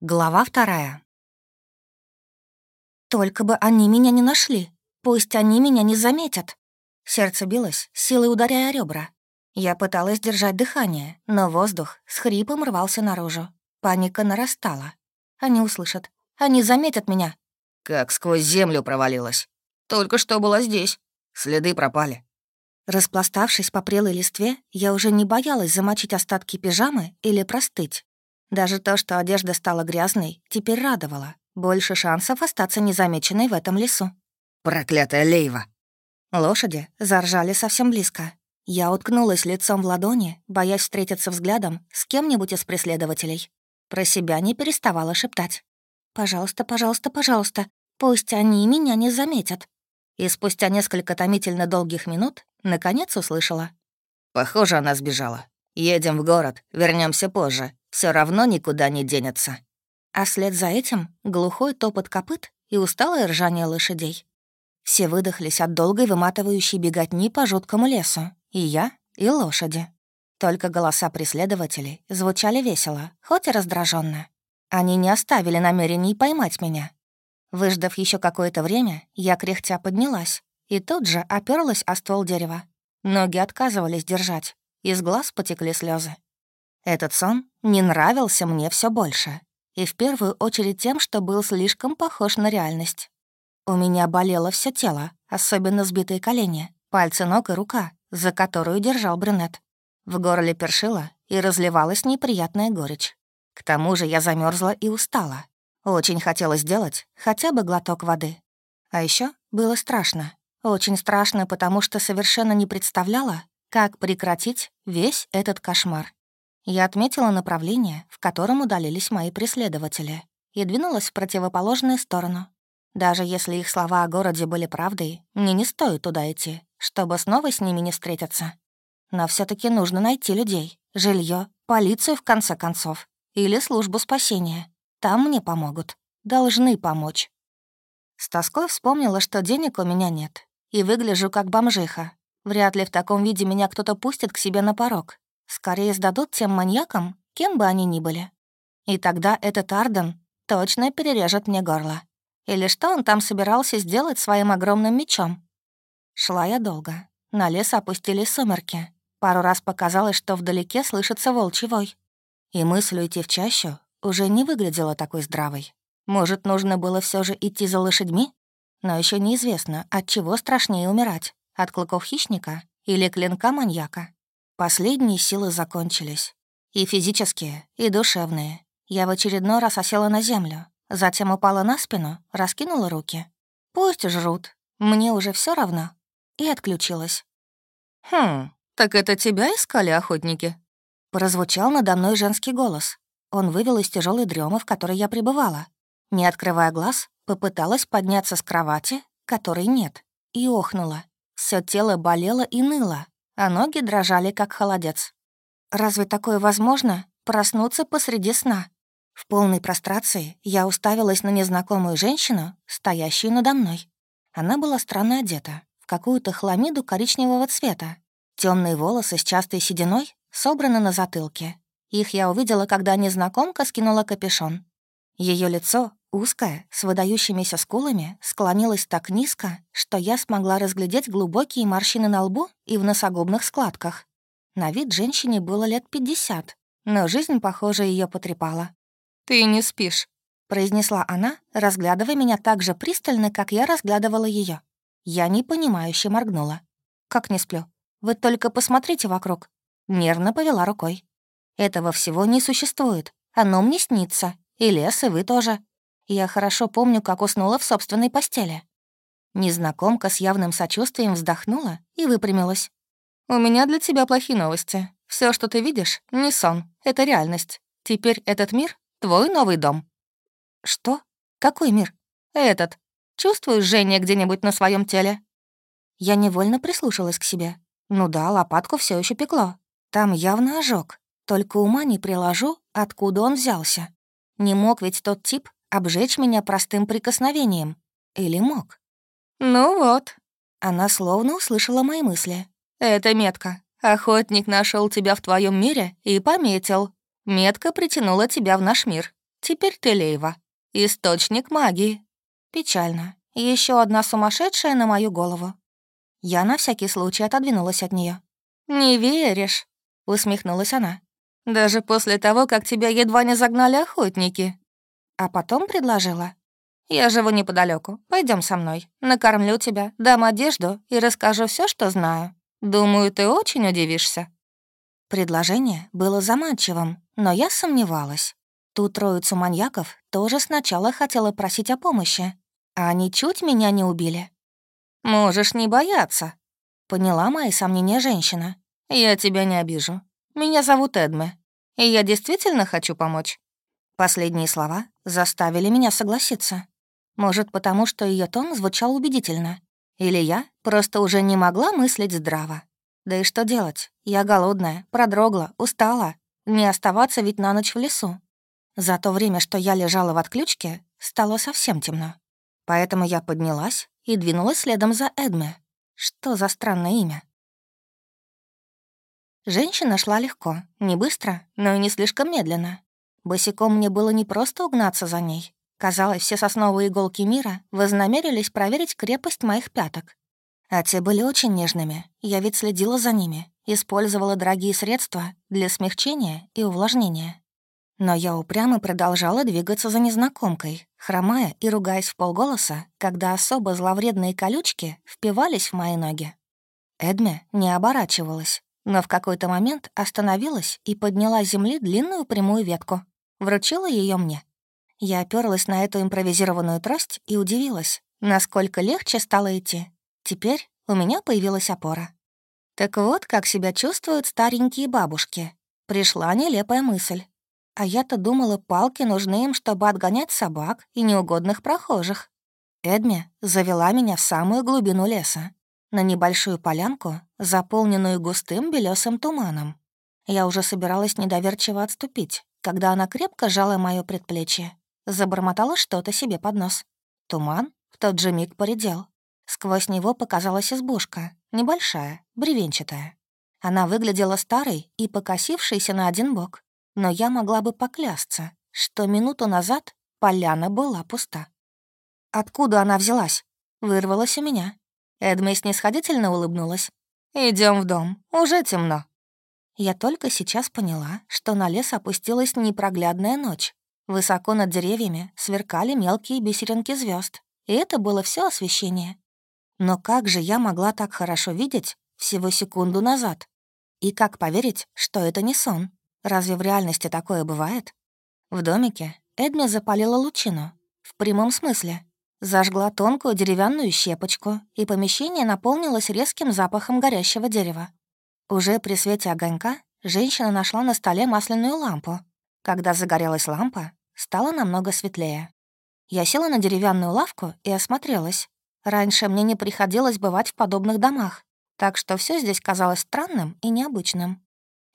Глава вторая. Только бы они меня не нашли. Пусть они меня не заметят. Сердце билось, силой ударяя ребра. Я пыталась держать дыхание, но воздух с хрипом рвался наружу. Паника нарастала. Они услышат. Они заметят меня. Как сквозь землю провалилась. Только что была здесь. Следы пропали. Распластавшись по прелой листве, я уже не боялась замочить остатки пижамы или простыть. Даже то, что одежда стала грязной, теперь радовало. Больше шансов остаться незамеченной в этом лесу. «Проклятая Лейва!» Лошади заржали совсем близко. Я уткнулась лицом в ладони, боясь встретиться взглядом с кем-нибудь из преследователей. Про себя не переставала шептать. «Пожалуйста, пожалуйста, пожалуйста, пусть они меня не заметят». И спустя несколько томительно долгих минут наконец услышала. «Похоже, она сбежала. Едем в город, вернемся позже все равно никуда не денется. А след за этим глухой топот копыт и усталое ржание лошадей. Все выдохлись от долгой выматывающей беготни по жуткому лесу. И я, и лошади. Только голоса преследователей звучали весело, хоть и раздраженно. Они не оставили намерений поймать меня. Выждав еще какое-то время, я кряхтя поднялась и тут же оперлась о ствол дерева. Ноги отказывались держать, из глаз потекли слезы. Этот сон не нравился мне все больше. И в первую очередь тем, что был слишком похож на реальность. У меня болело все тело, особенно сбитые колени, пальцы ног и рука, за которую держал брюнет. В горле першило и разливалась неприятная горечь. К тому же я замерзла и устала. Очень хотелось сделать хотя бы глоток воды. А еще было страшно. Очень страшно, потому что совершенно не представляла, как прекратить весь этот кошмар. Я отметила направление, в котором удалились мои преследователи, и двинулась в противоположную сторону. Даже если их слова о городе были правдой, мне не стоит туда идти, чтобы снова с ними не встретиться. Но все таки нужно найти людей, жилье, полицию в конце концов, или службу спасения. Там мне помогут. Должны помочь. С тоской вспомнила, что денег у меня нет, и выгляжу как бомжиха. Вряд ли в таком виде меня кто-то пустит к себе на порог, Скорее сдадут тем маньякам, кем бы они ни были. И тогда этот Арден точно перережет мне горло. Или что он там собирался сделать своим огромным мечом? Шла я долго. На лес опустились сумерки. Пару раз показалось, что вдалеке слышится волчий вой. И мысль уйти в чащу уже не выглядела такой здравой. Может, нужно было все же идти за лошадьми? Но еще неизвестно, от чего страшнее умирать — от клыков хищника или клинка маньяка. Последние силы закончились. И физические, и душевные. Я в очередной раз осела на землю, затем упала на спину, раскинула руки. Пусть жрут, мне уже все равно. И отключилась. «Хм, так это тебя искали охотники?» Прозвучал надо мной женский голос. Он вывел из тяжелой дремы, в которой я пребывала. Не открывая глаз, попыталась подняться с кровати, которой нет, и охнула. Все тело болело и ныло, а ноги дрожали, как холодец. Разве такое возможно — проснуться посреди сна? В полной прострации я уставилась на незнакомую женщину, стоящую надо мной. Она была странно одета, в какую-то хламиду коричневого цвета. Темные волосы с частой сединой собраны на затылке. Их я увидела, когда незнакомка скинула капюшон. Ее лицо, узкое, с выдающимися скулами, склонилось так низко, что я смогла разглядеть глубокие морщины на лбу и в носогубных складках. На вид женщине было лет пятьдесят, но жизнь, похоже, ее потрепала. «Ты не спишь», — произнесла она, разглядывая меня так же пристально, как я разглядывала ее. Я непонимающе моргнула. «Как не сплю? Вы только посмотрите вокруг». Нервно повела рукой. «Этого всего не существует. Оно мне снится, и лес, и вы тоже. Я хорошо помню, как уснула в собственной постели». Незнакомка с явным сочувствием вздохнула и выпрямилась. «У меня для тебя плохие новости. Все, что ты видишь, не сон, это реальность. Теперь этот мир — твой новый дом». «Что? Какой мир?» «Этот. Чувствуешь жжение где-нибудь на своем теле?» Я невольно прислушалась к себе. Ну да, лопатку все еще пекло. Там явно ожог. Только ума не приложу, откуда он взялся. Не мог ведь тот тип обжечь меня простым прикосновением. Или мог? «Ну вот». Она словно услышала мои мысли. «Это метка. Охотник нашел тебя в твоем мире и пометил. Метка притянула тебя в наш мир. Теперь ты Лейва. Источник магии. Печально. Еще одна сумасшедшая на мою голову. Я на всякий случай отодвинулась от нее. «Не веришь?» — усмехнулась она. «Даже после того, как тебя едва не загнали охотники». А потом предложила. «Я живу неподалеку. Пойдем со мной. Накормлю тебя, дам одежду и расскажу все, что знаю. Думаю, ты очень удивишься». Предложение было заманчивым, но я сомневалась. Ту троицу маньяков тоже сначала хотела просить о помощи, а они чуть меня не убили. «Можешь не бояться», — поняла мои сомнения женщина. «Я тебя не обижу. Меня зовут Эдме, и я действительно хочу помочь». Последние слова заставили меня согласиться. Может, потому что ее тон звучал убедительно. Или я просто уже не могла мыслить здраво. Да и что делать? Я голодная, продрогла, устала. Не оставаться ведь на ночь в лесу. За то время, что я лежала в отключке, стало совсем темно. Поэтому я поднялась и двинулась следом за Эдме. Что за странное имя? Женщина шла легко, не быстро, но и не слишком медленно. Босиком мне было не просто угнаться за ней. Казалось, все сосновые иголки мира вознамерились проверить крепость моих пяток. А те были очень нежными, я ведь следила за ними, использовала дорогие средства для смягчения и увлажнения. Но я упрямо продолжала двигаться за незнакомкой, хромая и ругаясь в полголоса, когда особо зловредные колючки впивались в мои ноги. Эдме не оборачивалась, но в какой-то момент остановилась и подняла с земли длинную прямую ветку. Вручила ее мне. Я оперлась на эту импровизированную трость и удивилась, насколько легче стало идти. Теперь у меня появилась опора. Так вот, как себя чувствуют старенькие бабушки. Пришла нелепая мысль. А я-то думала, палки нужны им, чтобы отгонять собак и неугодных прохожих. Эдми завела меня в самую глубину леса, на небольшую полянку, заполненную густым белесым туманом. Я уже собиралась недоверчиво отступить, когда она крепко жала мое предплечье. Забормотала что-то себе под нос. Туман в тот же миг поредел. Сквозь него показалась избушка, небольшая, бревенчатая. Она выглядела старой и покосившейся на один бок но я могла бы поклясться, что минуту назад поляна была пуста. «Откуда она взялась?» — вырвалась у меня. Эдми снисходительно улыбнулась. Идем в дом, уже темно». Я только сейчас поняла, что на лес опустилась непроглядная ночь. Высоко над деревьями сверкали мелкие бисеринки звезд, и это было все освещение. Но как же я могла так хорошо видеть всего секунду назад? И как поверить, что это не сон? Разве в реальности такое бывает? В домике Эдми запалила лучину. В прямом смысле. Зажгла тонкую деревянную щепочку, и помещение наполнилось резким запахом горящего дерева. Уже при свете огонька женщина нашла на столе масляную лампу. Когда загорелась лампа, стало намного светлее. Я села на деревянную лавку и осмотрелась. Раньше мне не приходилось бывать в подобных домах, так что все здесь казалось странным и необычным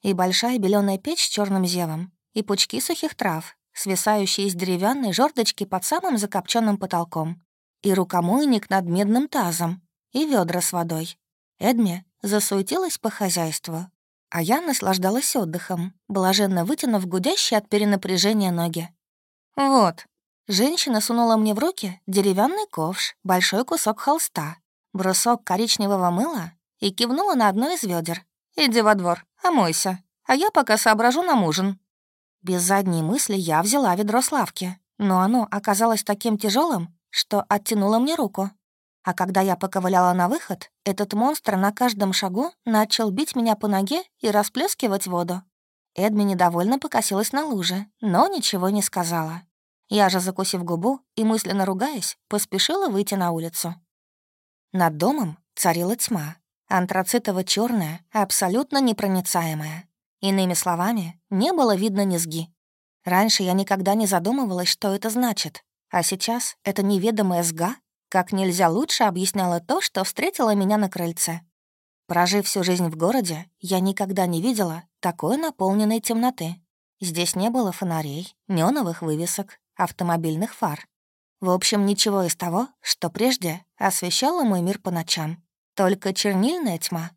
и большая беленая печь с черным зевом, и пучки сухих трав, свисающие из деревянной жердочки под самым закопченным потолком, и рукомойник над медным тазом, и ведра с водой. Эдми засуетилась по хозяйству, а я наслаждалась отдыхом, блаженно вытянув гудящие от перенапряжения ноги. «Вот», Женщина сунула мне в руки деревянный ковш, большой кусок холста, брусок коричневого мыла и кивнула на одно из ведер. «Иди во двор, омойся, а я пока соображу нам ужин». Без задней мысли я взяла ведро с лавки, но оно оказалось таким тяжелым, что оттянуло мне руку. А когда я поковыляла на выход, этот монстр на каждом шагу начал бить меня по ноге и расплескивать воду. Эдми недовольно покосилась на луже, но ничего не сказала. Я же, закусив губу и мысленно ругаясь, поспешила выйти на улицу. Над домом царила тьма, антрацитово черная абсолютно непроницаемая. Иными словами, не было видно низги. Раньше я никогда не задумывалась, что это значит, а сейчас эта неведомая сга как нельзя лучше объясняла то, что встретила меня на крыльце. Прожив всю жизнь в городе, я никогда не видела такой наполненной темноты. Здесь не было фонарей, неоновых вывесок, автомобильных фар. В общем, ничего из того, что прежде освещало мой мир по ночам. Только чернильная тьма.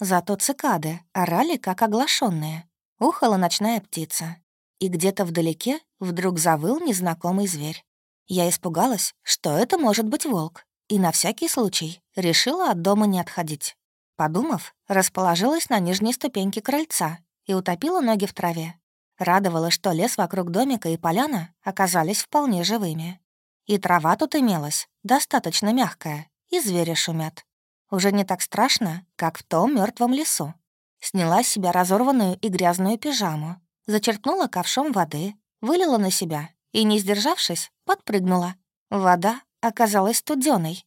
Зато цикады орали, как оглашенные. Ухала ночная птица. И где-то вдалеке вдруг завыл незнакомый зверь. Я испугалась, что это может быть волк, и на всякий случай решила от дома не отходить. Подумав, расположилась на нижней ступеньке крыльца и утопила ноги в траве. Радовало, что лес вокруг домика и поляна оказались вполне живыми. И трава тут имелась, достаточно мягкая, и звери шумят. Уже не так страшно, как в том мертвом лесу. Сняла с себя разорванную и грязную пижаму, зачерпнула ковшом воды, вылила на себя и, не сдержавшись, подпрыгнула. Вода оказалась студеной.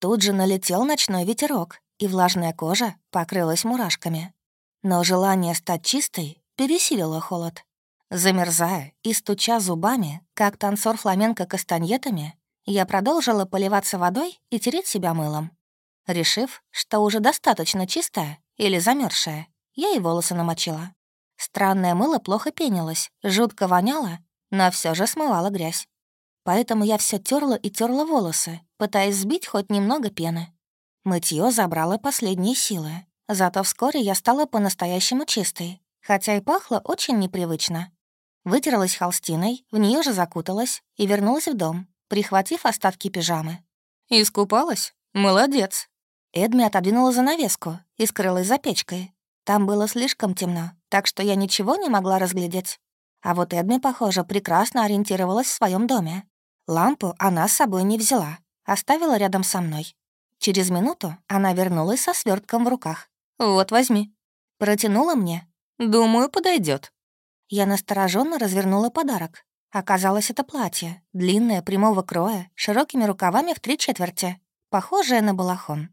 Тут же налетел ночной ветерок, и влажная кожа покрылась мурашками. Но желание стать чистой пересилило холод. Замерзая и стуча зубами, как танцор фламенко кастаньетами, я продолжила поливаться водой и тереть себя мылом. Решив, что уже достаточно чистая или замерзшая, я и волосы намочила. Странное мыло плохо пенилось, жутко воняло, но все же смывало грязь. Поэтому я все терла и терла волосы, пытаясь сбить хоть немного пены. Мытье забрало последние силы, зато вскоре я стала по-настоящему чистой, хотя и пахло очень непривычно. Вытерлась холстиной, в нее же закуталась и вернулась в дом, прихватив остатки пижамы. «Искупалась? Молодец!» Эдми отодвинула занавеску и скрылась за печкой. Там было слишком темно, так что я ничего не могла разглядеть. А вот Эдми, похоже, прекрасно ориентировалась в своем доме. Лампу она с собой не взяла, оставила рядом со мной. Через минуту она вернулась со свертком в руках. «Вот, возьми». Протянула мне. «Думаю, подойдет. Я настороженно развернула подарок. Оказалось, это платье, длинное, прямого кроя, широкими рукавами в три четверти, похожее на балахон.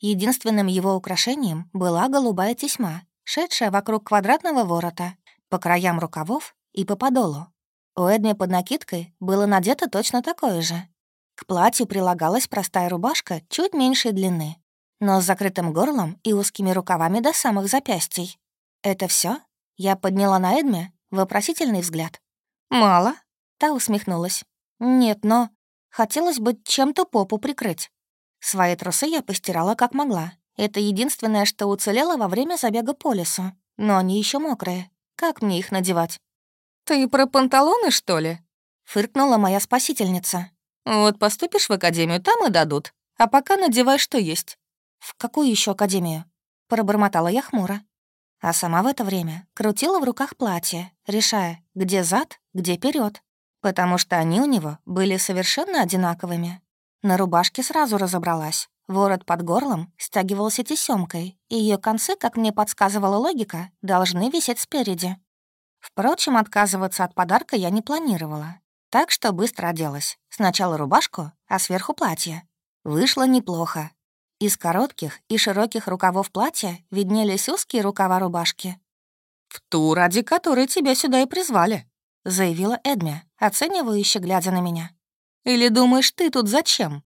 Единственным его украшением была голубая тесьма, шедшая вокруг квадратного ворота, по краям рукавов и по подолу. У Эдми под накидкой было надето точно такое же. К платью прилагалась простая рубашка чуть меньшей длины, но с закрытым горлом и узкими рукавами до самых запястий. Это все? Я подняла на Эдме вопросительный взгляд. «Мало?» — та усмехнулась. «Нет, но хотелось бы чем-то попу прикрыть. Свои трусы я постирала как могла. Это единственное, что уцелело во время забега по лесу. Но они еще мокрые. Как мне их надевать?» «Ты про панталоны, что ли?» — фыркнула моя спасительница. «Вот поступишь в академию, там и дадут. А пока надевай, что есть». «В какую еще академию?» — пробормотала я хмуро. А сама в это время крутила в руках платье, решая, где зад, где вперед, потому что они у него были совершенно одинаковыми. На рубашке сразу разобралась. Ворот под горлом стягивался тесёмкой, и ее концы, как мне подсказывала логика, должны висеть спереди. Впрочем, отказываться от подарка я не планировала. Так что быстро оделась. Сначала рубашку, а сверху платье. Вышло неплохо. Из коротких и широких рукавов платья виднелись узкие рукава рубашки. «В ту, ради которой тебя сюда и призвали», — заявила Эдми, оценивающе глядя на меня. «Или думаешь, ты тут зачем?